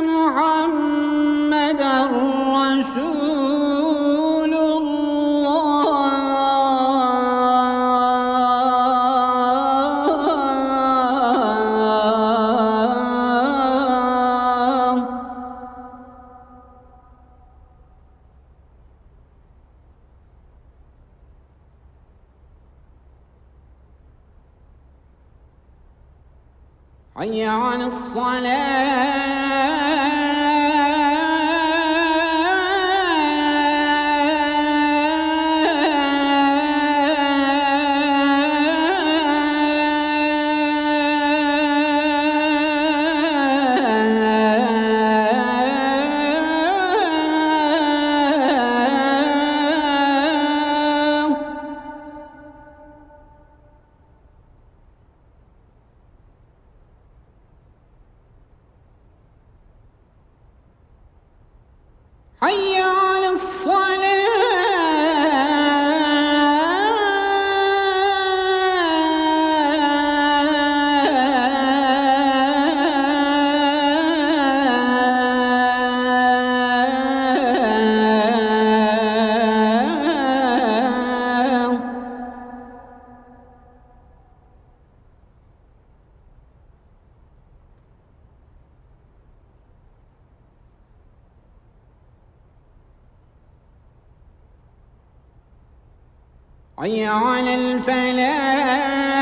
محمد حي على الصلاة. حي حي على الفلاح.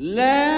let